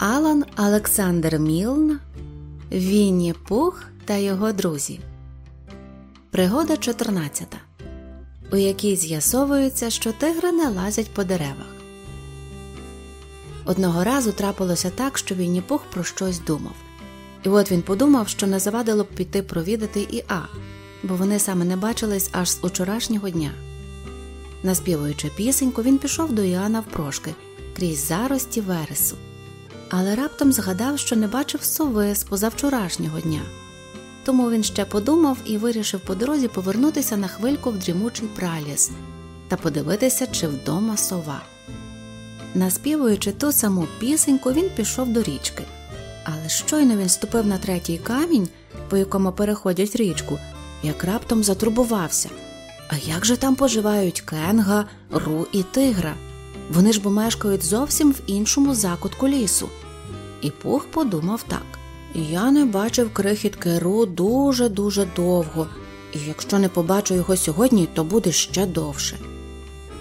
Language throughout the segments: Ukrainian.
Алан Олександр Мілн, Вінні Пух та його друзі. Пригода 14, у якій з'ясовується, що тигри не лазять по деревах. Одного разу трапилося так, що Вінні Пух про щось думав. І от він подумав, що не завадило б піти провідати і А, бо вони саме не бачились аж з учорашнього дня. Наспівуючи пісеньку, він пішов до Іоанна впрошки крізь зарості вересу але раптом згадав, що не бачив сови з позавчорашнього дня. Тому він ще подумав і вирішив по дорозі повернутися на хвильку в дрімучий праліс та подивитися, чи вдома сова. Наспівуючи ту саму пісеньку, він пішов до річки. Але щойно він ступив на третій камінь, по якому переходять річку, як раптом затурбувався. А як же там поживають кенга, ру і тигра? Вони ж бо мешкають зовсім в іншому закутку лісу. І Пух подумав так я не бачив крихітки Ру дуже-дуже довго, і якщо не побачу його сьогодні, то буде ще довше.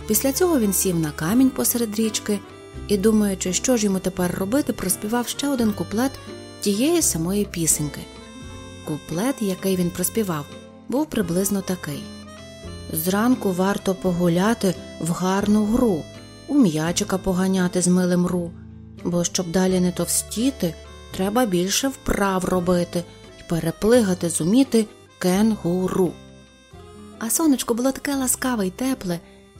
Після цього він сів на камінь посеред річки і, думаючи, що ж йому тепер робити, проспівав ще один куплет тієї самої пісеньки. Куплет, який він проспівав, був приблизно такий Зранку варто погуляти в гарну гру у м'ячика поганяти з милим ру, бо щоб далі не товстіти, треба більше вправ робити і переплигати зуміти кенгуру. А сонечко було таке ласкаве й тепле,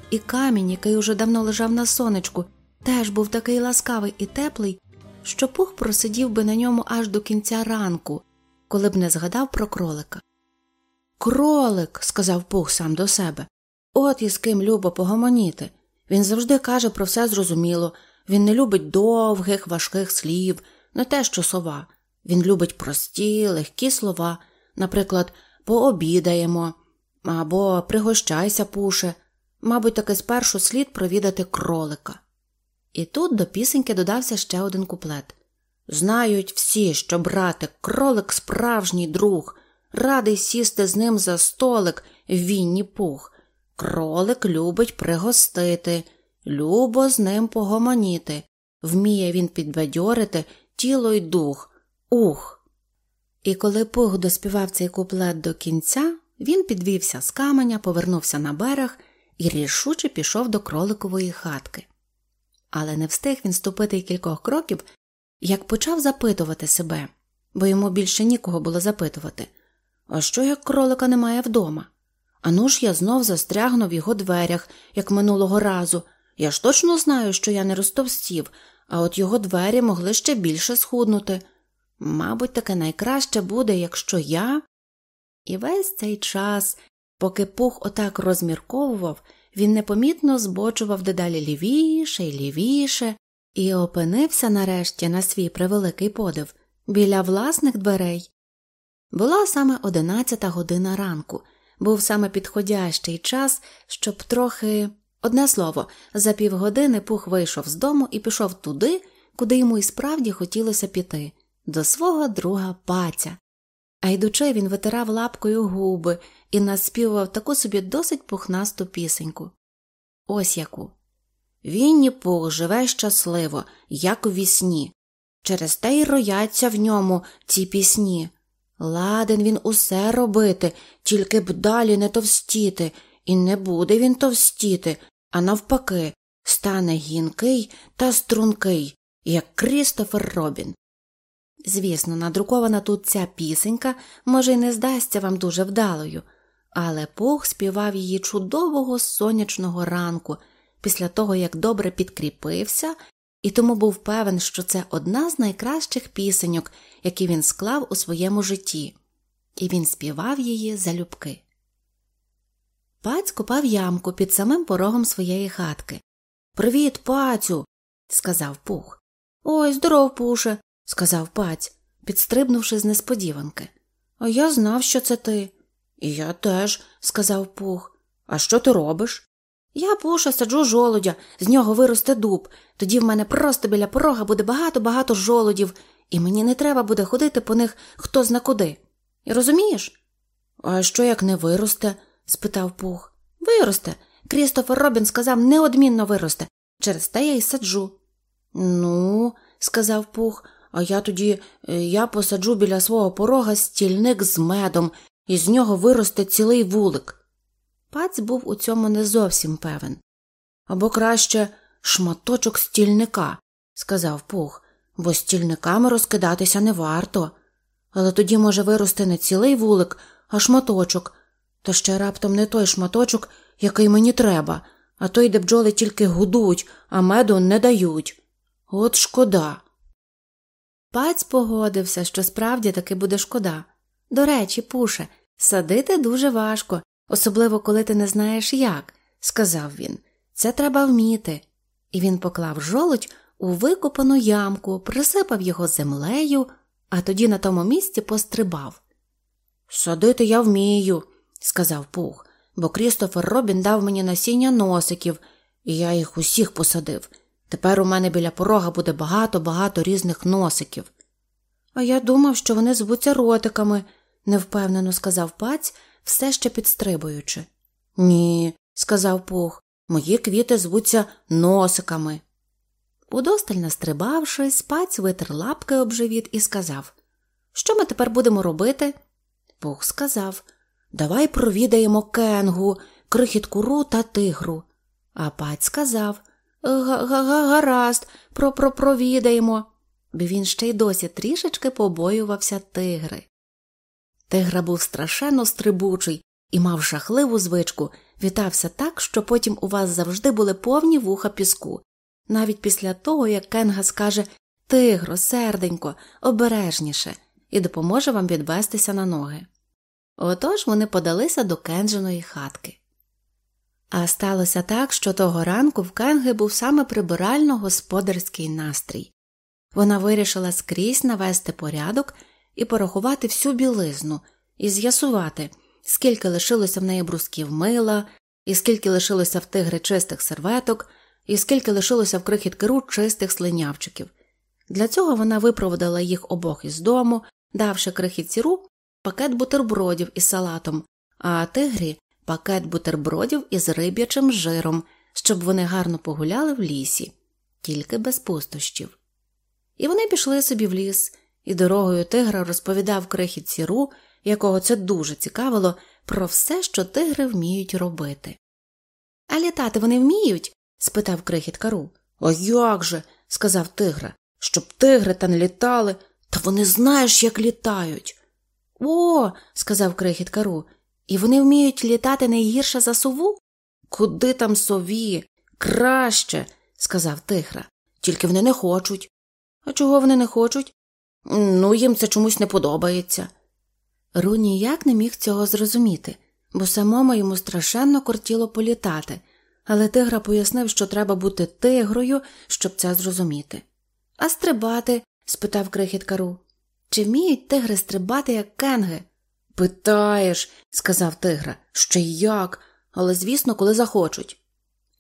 і камінь, який уже давно лежав на сонечку, теж був такий ласкавий і теплий, що пух просидів би на ньому аж до кінця ранку, коли б не згадав про кролика. Кролик, сказав пух сам до себе, от із ким любо погомоніти. Він завжди каже про все зрозуміло, він не любить довгих, важких слів, не те, що сова. Він любить прості, легкі слова, наприклад, пообідаємо або пригощайся, пуше, мабуть, таки спершу слід провідати кролика. І тут до пісеньки додався ще один куплет Знають всі, що братик, кролик справжній друг, радий сісти з ним за столик, вінні пух. Кролик любить пригостити, любо з ним погомоніти, вміє він підбадьорити тіло й дух, ух. І коли Пух доспівав цей куплет до кінця, він підвівся з каменя, повернувся на берег і рішуче пішов до кроликової хатки. Але не встиг він ступити й кількох кроків, як почав запитувати себе, бо йому більше нікого було запитувати а що як кролика немає вдома? Ану ж я знов застрягну в його дверях, як минулого разу. Я ж точно знаю, що я не розтовстів, а от його двері могли ще більше схуднути. Мабуть, таке найкраще буде, якщо я. І весь цей час, поки пух отак розмірковував, він непомітно збочував дедалі лівіше й лівіше, і опинився нарешті на свій превеликий подив біля власних дверей. Була саме одинадцята година ранку був саме підходящий час, щоб трохи. Одне слово, за півгодини пух вийшов з дому і пішов туди, куди йому і справді хотілося піти, до свого друга паця. А йдучи, він витирав лапкою губи і наспівував таку собі досить пухнасту пісеньку. Ось яку. Вінні пух живе щасливо, як у вісні. Через те й рояться в ньому ці пісні. Ладен він усе робити, тільки б далі не товстіти, і не буде він товстіти, а навпаки, стане гінкий та стрункий, як Крістофер Робін. Звісно, надрукована тут ця пісенька, може, й не здасться вам дуже вдалою, але Пух співав її чудового сонячного ранку, після того як добре підкріпився і тому був певен, що це одна з найкращих пісеньок, які він склав у своєму житті, і він співав її залюбки. Паць копав ямку під самим порогом своєї хатки. Привіт, пацю, сказав Пух. Ой, здоров, пуше, сказав паць, підстрибнувши з несподіванки. А я знав, що це ти. І я теж, сказав Пух. А що ти робиш? Я пуша саджу жолудя, з нього виросте дуб, тоді в мене просто біля порога буде багато-багато жолудів, і мені не треба буде ходити по них хто зна куди. Розумієш? А що як не виросте? спитав Пух. Виросте. Крістофер Робін сказав, неодмінно виросте. Через те я й саджу. Ну, сказав пух, а я тоді е, я посаджу біля свого порога стільник з медом, і з нього виросте цілий вулик. Паць був у цьому не зовсім певен. Або краще шматочок стільника, сказав пух, бо стільниками розкидатися не варто. Але тоді може вирости не цілий вулик, а шматочок, та ще раптом не той шматочок, який мені треба, а той, де бджоли тільки гудуть, а меду не дають. От шкода. Паць погодився, що справді таки буде шкода. До речі, пуше, садити дуже важко, особливо коли ти не знаєш як, сказав він. Це треба вміти. І він поклав жолудь у викопану ямку, присипав його землею, а тоді на тому місці пострибав. Садити я вмію, сказав Пух, бо Крістофер Робін дав мені насіння носиків, і я їх усіх посадив. Тепер у мене біля порога буде багато-багато різних носиків. А я думав, що вони звуться ротиками, невпевнено сказав паць, все ще підстрибуючи. Ні, сказав Пух, мої квіти звуться носиками. Удосталь настрибавшись, паць витер лапки об живіт і сказав Що ми тепер будемо робити? Пух сказав Давай провідаємо кенгу, крихітку ру та тигру. А паць сказав Га-га-гаразд, про-про провідаємо, бо він ще й досі трішечки побоювався тигри. Тигра був страшенно стрибучий і мав жахливу звичку, вітався так, що потім у вас завжди були повні вуха піску, навіть після того, як Кенга скаже Тигро, серденько, обережніше, і допоможе вам відвестися на ноги. Отож вони подалися до Кенджиної хатки. А сталося так, що того ранку в Кенги був саме прибирально господарський настрій. Вона вирішила скрізь навести порядок і порахувати всю білизну, і з'ясувати, скільки лишилося в неї брусків мила, і скільки лишилося в тигри чистих серветок, і скільки лишилося в крихіткеру чистих слинявчиків. Для цього вона випроводила їх обох із дому, давши крихітціру пакет бутербродів із салатом, а тигрі пакет бутербродів із риб'ячим жиром, щоб вони гарно погуляли в лісі, тільки без пустощів. І вони пішли собі в ліс, і дорогою тигра розповідав крихіт сіру, якого це дуже цікавило, про все, що тигри вміють робити. А літати вони вміють? спитав крихіт кару. «А як же? сказав тигра. Щоб тигри та не літали, та вони знаєш, як літають. О, сказав крихіт кару, і вони вміють літати найгірше за сову? Куди там сові? Краще, сказав тигра. Тільки вони не хочуть. А чого вони не хочуть? Ну, їм це чомусь не подобається. Ру ніяк не міг цього зрозуміти, бо самому йому страшенно кортіло політати, але тигра пояснив, що треба бути тигрою, щоб це зрозуміти. А стрибати? спитав крихіт кару. Чи вміють тигри стрибати, як кенги? Питаєш, сказав тигра, ще як, але, звісно, коли захочуть.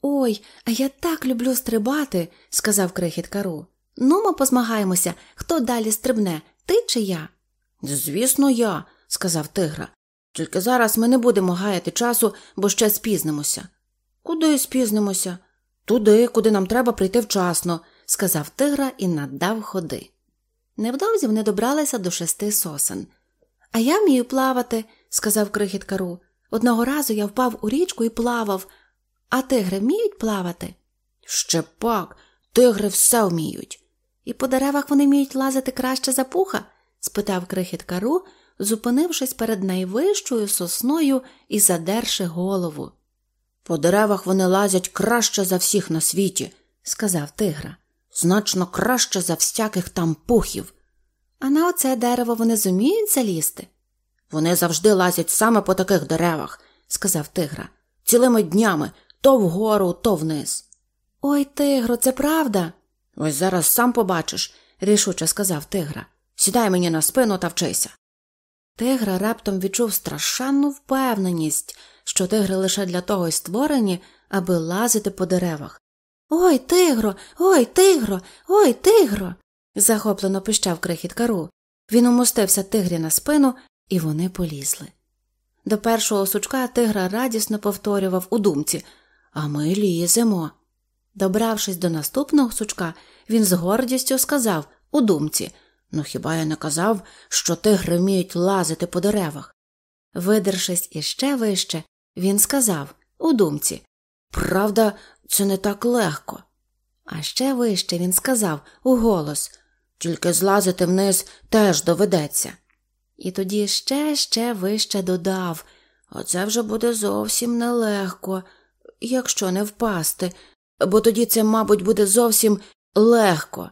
Ой, а я так люблю стрибати, сказав крихіт кару. Ну, ми позмагаємося, хто далі стрибне, ти чи я? Звісно, я, сказав тигра. Тільки зараз ми не будемо гаяти часу, бо ще спізнимося. Куди спізнимося? Туди, куди нам треба прийти вчасно, сказав тигра і надав ходи. Невдовзі вони добралися до шести сосен. А я вмію плавати, сказав крихіт кару. Одного разу я впав у річку і плавав. А тигри вміють плавати? Ще пак, тигри все вміють. І по деревах вони вміють лазити краще за пуха? спитав крихіт кару, зупинившись перед найвищою сосною і задерши голову. По деревах вони лазять краще за всіх на світі, сказав тигра. Значно краще за всяких там пухів. А на оце дерево вони зуміють залізти? Вони завжди лазять саме по таких деревах, сказав тигра, цілими днями то вгору, то вниз. Ой, тигро, це правда. Ось зараз сам побачиш, рішуче сказав тигра. Сідай мені на спину та вчися. Тигра раптом відчув страшенну впевненість, що тигри лише для того й створені, аби лазити по деревах. Ой, тигро, ой, тигро, ой, тигро. захоплено пищав крихіт кару. Він умостився тигрі на спину, і вони полізли. До першого сучка тигра радісно повторював у думці А ми ліземо. Добравшись до наступного сучка, він з гордістю сказав у думці Ну, хіба я не казав, що тигри вміють лазити по деревах? Видершись іще вище, він сказав у думці Правда, це не так легко. А ще вище він сказав у голос тільки злазити вниз теж доведеться. І тоді ще ще вище додав Оце вже буде зовсім нелегко, якщо не впасти, бо тоді це, мабуть, буде зовсім легко.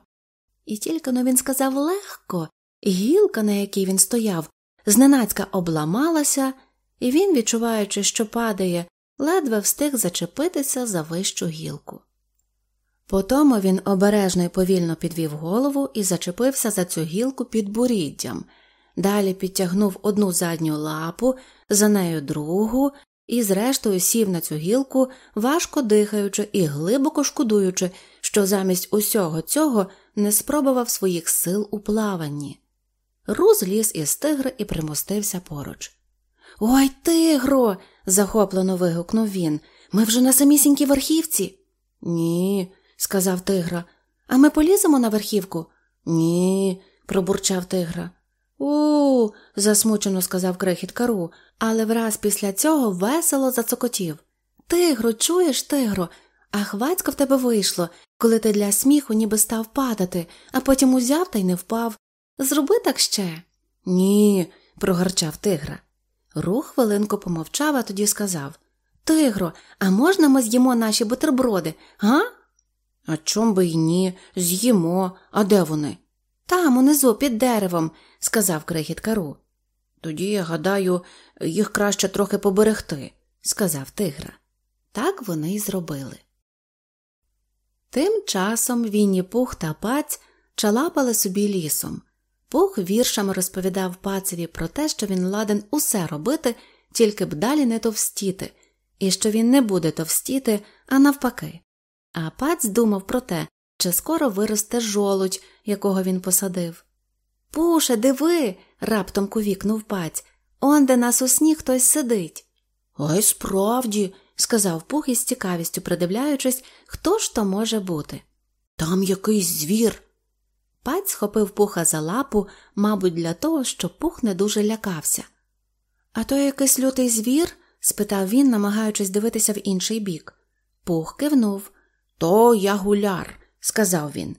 І тільки но він сказав легко, гілка, на якій він стояв, зненацька обламалася, і він, відчуваючи, що падає, ледве встиг зачепитися за вищу гілку. Потому він обережно й повільно підвів голову і зачепився за цю гілку під буріддям, далі підтягнув одну задню лапу, за нею другу, і, зрештою, сів на цю гілку, важко дихаючи і глибоко шкодуючи, що замість усього цього не спробував своїх сил у плаванні. Руз ліз із тигра і примостився поруч. Ой, тигро. захоплено вигукнув він. Ми вже на самісінькій верхівці. Ні, сказав тигра. А ми поліземо на верхівку? Ні, пробурчав тигра. У, засмучено сказав крихіт кару, але враз після цього весело зацокотів. Тигро, чуєш, тигро, а хвацько в тебе вийшло, коли ти для сміху ніби став падати, а потім узяв та й не впав. Зроби так ще. Ні, прогарчав тигра. Рух хвилинку помовчав, а тоді сказав Тигро, а можна ми з'їмо наші бутерброди, га? А чом би й ні, з'їмо, а де вони? Там, унизу, під деревом, сказав крихіт кару. Тоді, я гадаю, їх краще трохи поберегти, сказав тигра. Так вони й зробили. Тим часом Вінні Пух та паць чалапали собі лісом. Пух віршами розповідав пацеві про те, що він ладен усе робити, тільки б далі не товстіти, і що він не буде товстіти, а навпаки. А паць думав про те, чи скоро виросте жолудь, якого він посадив. Пуше, диви. раптом кувікнув паць. Он де на сосні хтось сидить. Ой, справді, сказав Пух із цікавістю, придивляючись, хто ж то може бути. Там якийсь звір. Паць схопив пуха за лапу, мабуть, для того, щоб пух не дуже лякався. А то якийсь лютий звір? спитав він, намагаючись дивитися в інший бік. Пух кивнув. То ягуляр, сказав він.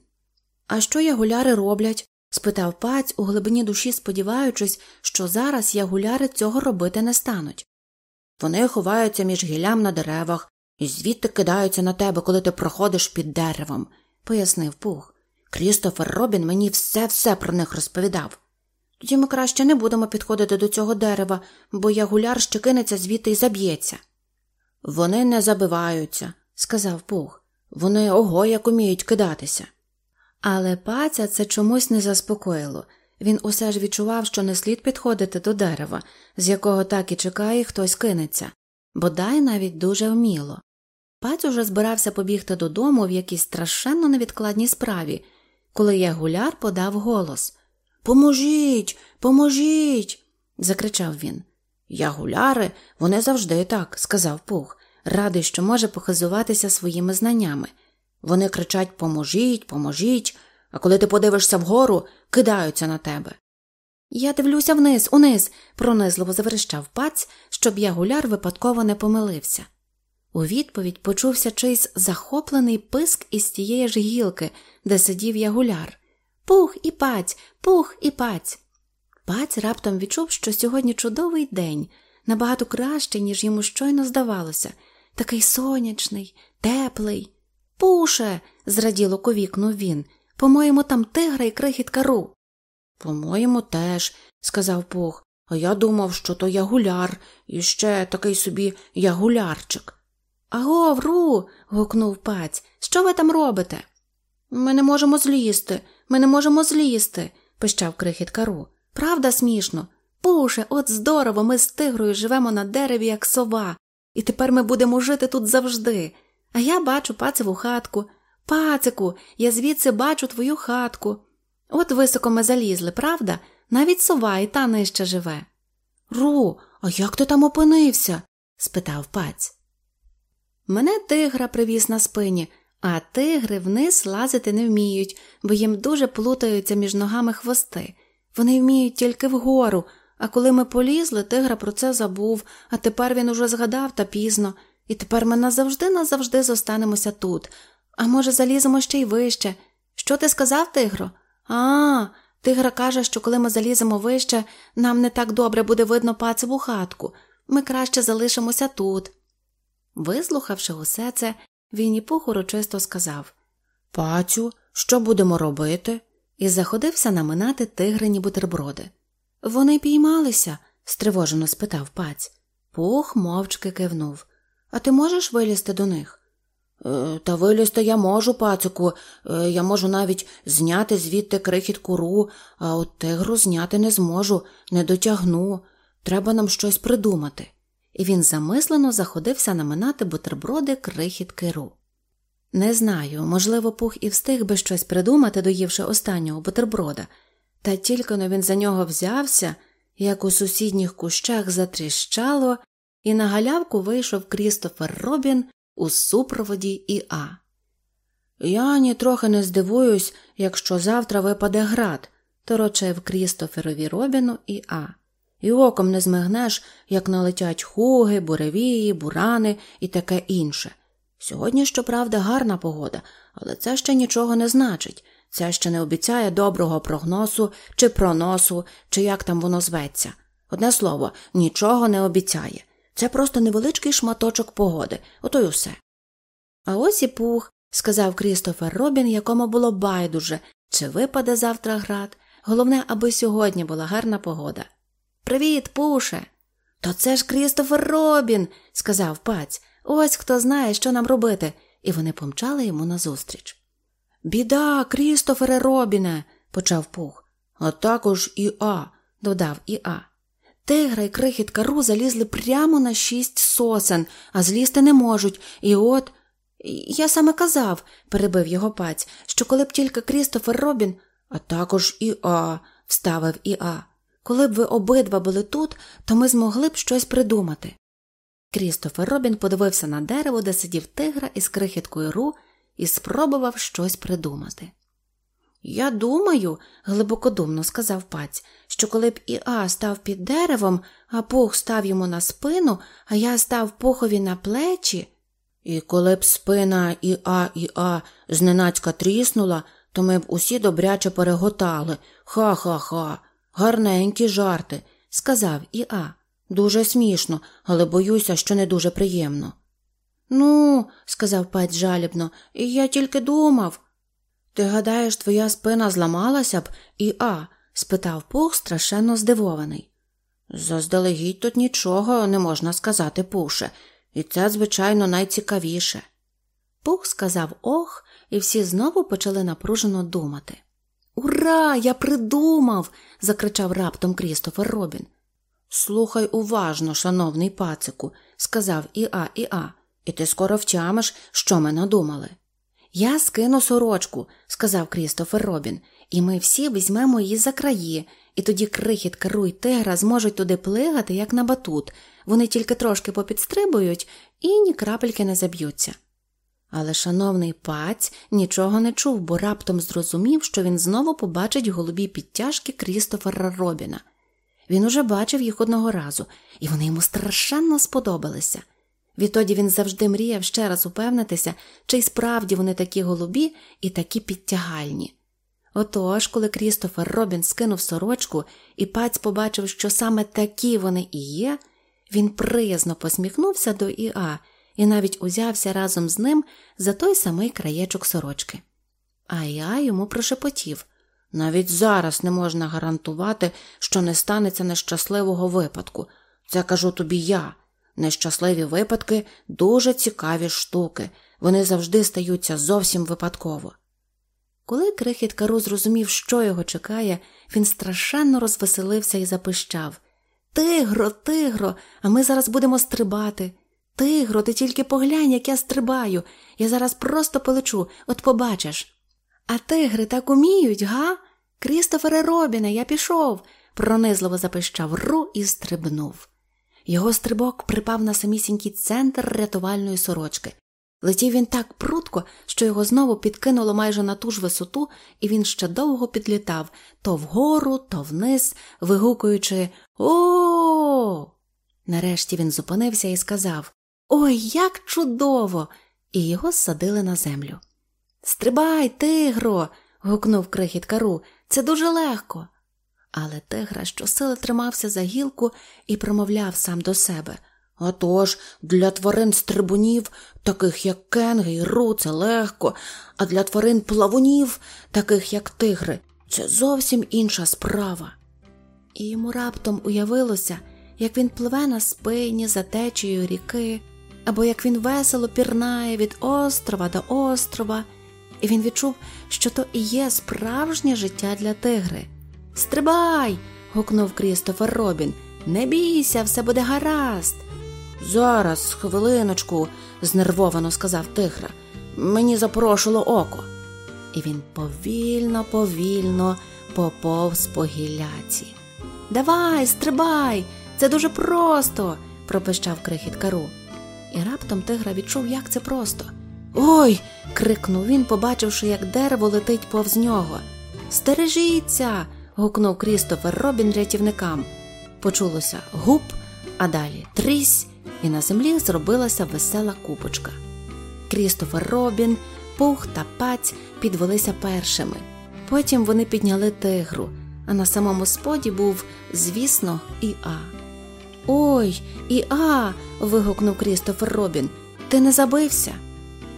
А що ягуляри роблять? спитав паць у глибині душі, сподіваючись, що зараз ягуляри цього робити не стануть. Вони ховаються між гіллям на деревах і звідти кидаються на тебе, коли ти проходиш під деревом, пояснив Пух. Крістофер Робін мені все все про них розповідав. Тоді ми краще не будемо підходити до цього дерева, бо ягуляр ще кинеться звідти і заб'ється. Вони не забиваються, сказав Пух. Вони ого як уміють кидатися. Але паця це чомусь не заспокоїло. Він усе ж відчував, що не слід підходити до дерева, з якого так і чекає, хтось кинеться, бодай навіть дуже вміло. Паць уже збирався побігти додому в якійсь страшенно невідкладній справі, коли ягуляр подав голос Поможіть, поможіть. закричав він. Ягуляри, вони завжди так, сказав Пух, радий, що може похизуватися своїми знаннями. Вони кричать Поможіть, поможіть, а коли ти подивишся вгору, кидаються на тебе. Я дивлюся вниз, униз, пронизливо заверещав паць, щоб ягуляр випадково не помилився. У відповідь почувся чийсь захоплений писк із тієї ж гілки, де сидів ягуляр. Пух і паць, пух і паць. Паць раптом відчув, що сьогодні чудовий день, набагато кращий, ніж йому щойно здавалося, такий сонячний, теплий. Пуше, зраділо ковікнув він. По-моєму, там тигра і крихіт кару. По-моєму, теж, сказав Пух, а я думав, що то ягуляр, і ще такий собі ягулярчик. Аго, вру. гукнув паць. Що ви там робите? Ми не можемо злізти, ми не можемо злізти, пищав крихіт кару. Правда, смішно? Пуше, от здорово, ми з тигрою живемо на дереві, як сова, і тепер ми будемо жити тут завжди. А я бачу пацеву хатку. Пацику, я звідси бачу твою хатку. От високо ми залізли, правда? Навіть сова і та нижче живе. Ру, а як ти там опинився? спитав паць. Мене тигра привіз на спині, а тигри вниз лазити не вміють, бо їм дуже плутаються між ногами хвости. Вони вміють тільки вгору, а коли ми полізли, тигра про це забув, а тепер він уже згадав та пізно, і тепер ми назавжди назавжди зостанемося тут. А може, заліземо ще й вище. Що ти сказав, тигро? А, тигра каже, що коли ми заліземо вище, нам не так добре буде видно пацеву хатку. Ми краще залишимося тут. Вислухавши усе це, Вінні Пух урочисто сказав Пацю, що будемо робити? і заходився наминати тигрині бутерброди. Вони піймалися? стривожено спитав паць. Пух мовчки кивнув. А ти можеш вилізти до них? «Е, та вилізти я можу, пацику, е, я можу навіть зняти звідти крихіт куру, а от тигру зняти не зможу, не дотягну. Треба нам щось придумати. І він замислено заходився наминати бутерброди крихіт киру. Не знаю, можливо, пух і встиг би щось придумати, доївши останнього бутерброда, та тільки но він за нього взявся, як у сусідніх кущах затріщало, і на галявку вийшов Крістофер Робін у супроводі Іа. Я нітрохи не здивуюсь, якщо завтра випаде град, торочив Крістоферові Робіну Іа. І оком не змигнеш, як налетять хуги, буревії, бурани і таке інше. Сьогодні, щоправда, гарна погода, але це ще нічого не значить. Це ще не обіцяє доброго прогнозу чи проносу, чи як там воно зветься. Одне слово, нічого не обіцяє. Це просто невеличкий шматочок погоди, ото й усе. А ось і пух, сказав Крістофер Робін, якому було байдуже, чи випаде завтра град. Головне, аби сьогодні була гарна погода. Привіт, пуше. То це ж Крістофер Робін, сказав паць. Ось хто знає, що нам робити, і вони помчали йому назустріч. Біда, Крістофере Робіне, почав пух. А також і А, додав і А. Тигра і крихітка Ру залізли прямо на шість сосен, а злізти не можуть. І от. Я саме казав, перебив його паць, що коли б тільки Крістофер Робін, а також і А, вставив і А. Коли б ви обидва були тут, то ми змогли б щось придумати. Крістофер Робін подивився на дерево, де сидів тигра із крихіткою Ру, і спробував щось придумати. Я думаю, глибокодумно сказав паць, що коли б Іа став під деревом, а пух став йому на спину, а я став пухові на плечі. І коли б спина Іа Іа зненацька тріснула, то ми б усі добряче переготали. Ха ха ха, гарненькі жарти, сказав Іа. Дуже смішно, але боюся, що не дуже приємно. Ну, сказав паць жалібно, я тільки думав. Ти гадаєш, твоя спина зламалася б і а? спитав Пух, страшенно здивований. Заздалегідь тут нічого не можна сказати, Пуше, і це, звичайно, найцікавіше. Пух сказав ох, і всі знову почали напружено думати. Ура, я придумав. закричав раптом Крістофер Робін. Слухай уважно, шановний пацику, сказав Іа Іа, і ти скоро втямиш, що ми надумали. Я скину сорочку, сказав Крістофер Робін, і ми всі візьмемо її за краї, і тоді крихіт керу й тигра зможуть туди плигати, як на батут, вони тільки трошки попідстрибують і ні крапельки не заб'ються. Але шановний паць нічого не чув, бо раптом зрозумів, що він знову побачить голубі підтяжки Крістофера Робіна. Він уже бачив їх одного разу, і вони йому страшенно сподобалися. Відтоді він завжди мріяв ще раз упевнитися, чи й справді вони такі голубі і такі підтягальні. Отож, коли Крістофер Робін скинув сорочку, і паць побачив, що саме такі вони і є, він приязно посміхнувся до Іа і навіть узявся разом з ним за той самий краєчок сорочки. А я йому прошепотів навіть зараз не можна гарантувати, що не станеться нещасливого випадку. Це кажу тобі я. Нещасливі випадки дуже цікаві штуки, вони завжди стаються зовсім випадково. Коли крихіт Кару зрозумів, що його чекає, він страшенно розвеселився і запищав Тигро, тигро, а ми зараз будемо стрибати. Тигро, ти тільки поглянь, як я стрибаю. Я зараз просто полечу, от побачиш. А тигри так уміють, га? Крістофере Робіне, я пішов, пронизливо запищав Ру і стрибнув. Його стрибок припав на самісінький центр рятувальної сорочки. Летів він так прутко, що його знову підкинуло майже на ту ж висоту, і він ще довго підлітав то вгору, то вниз, вигукуючи О. Нарешті він зупинився і сказав Ой, як чудово! І його ссадили на землю. Стрибай, тигро. гукнув крихіт кару. Це дуже легко. Але тигра щосили тримався за гілку і промовляв сам до себе. Отож, для тварин стрибунів, таких як кенги і ру, це легко, а для тварин плавунів, таких як тигри, це зовсім інша справа. І йому раптом уявилося, як він пливе на спині за течією ріки, або як він весело пірнає від острова до острова, і він відчув, що то і є справжнє життя для тигри. Стрибай! гукнув Крістофер Робін. Не бійся, все буде гаразд. Зараз, хвилиночку, знервовано сказав тигра. Мені запорошило око. І він повільно, повільно поповз по гілляці. Давай, стрибай, це дуже просто, пропищав крихіт кару. І раптом тигра відчув, як це просто. Ой. крикнув він, побачивши, як дерево летить повз нього. Стережіться. Гукнув Крістофер Робін рятівникам. Почулося гуп, а далі трісь, і на землі зробилася весела купочка. Крістофер Робін, Пух та паць підвелися першими. Потім вони підняли тигру, а на самому споді був, звісно, Іа. Ой, Іа. вигукнув Крістофер Робін. Ти не забився?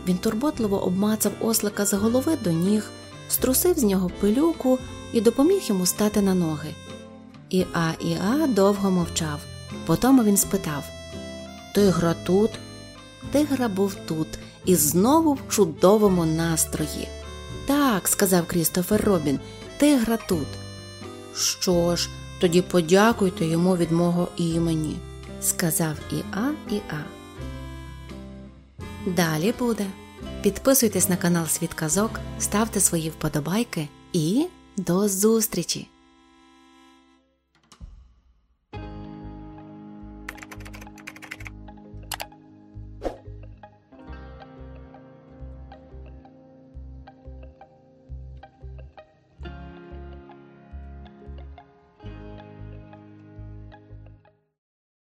Він турботливо обмацав ослика з голови до ніг, струсив з нього пилюку і допоміг йому стати на ноги. Іа Іа довго мовчав. Потім він спитав Тигра тут? Тигра був тут і знову в чудовому настрої. Так, сказав Крістофер Робін, тигра тут. Що ж, тоді подякуйте йому від мого імені, сказав Іа Іа. Далі буде. Підписуйтесь на канал Світ Казок, ставте свої вподобайки і до зустрічі!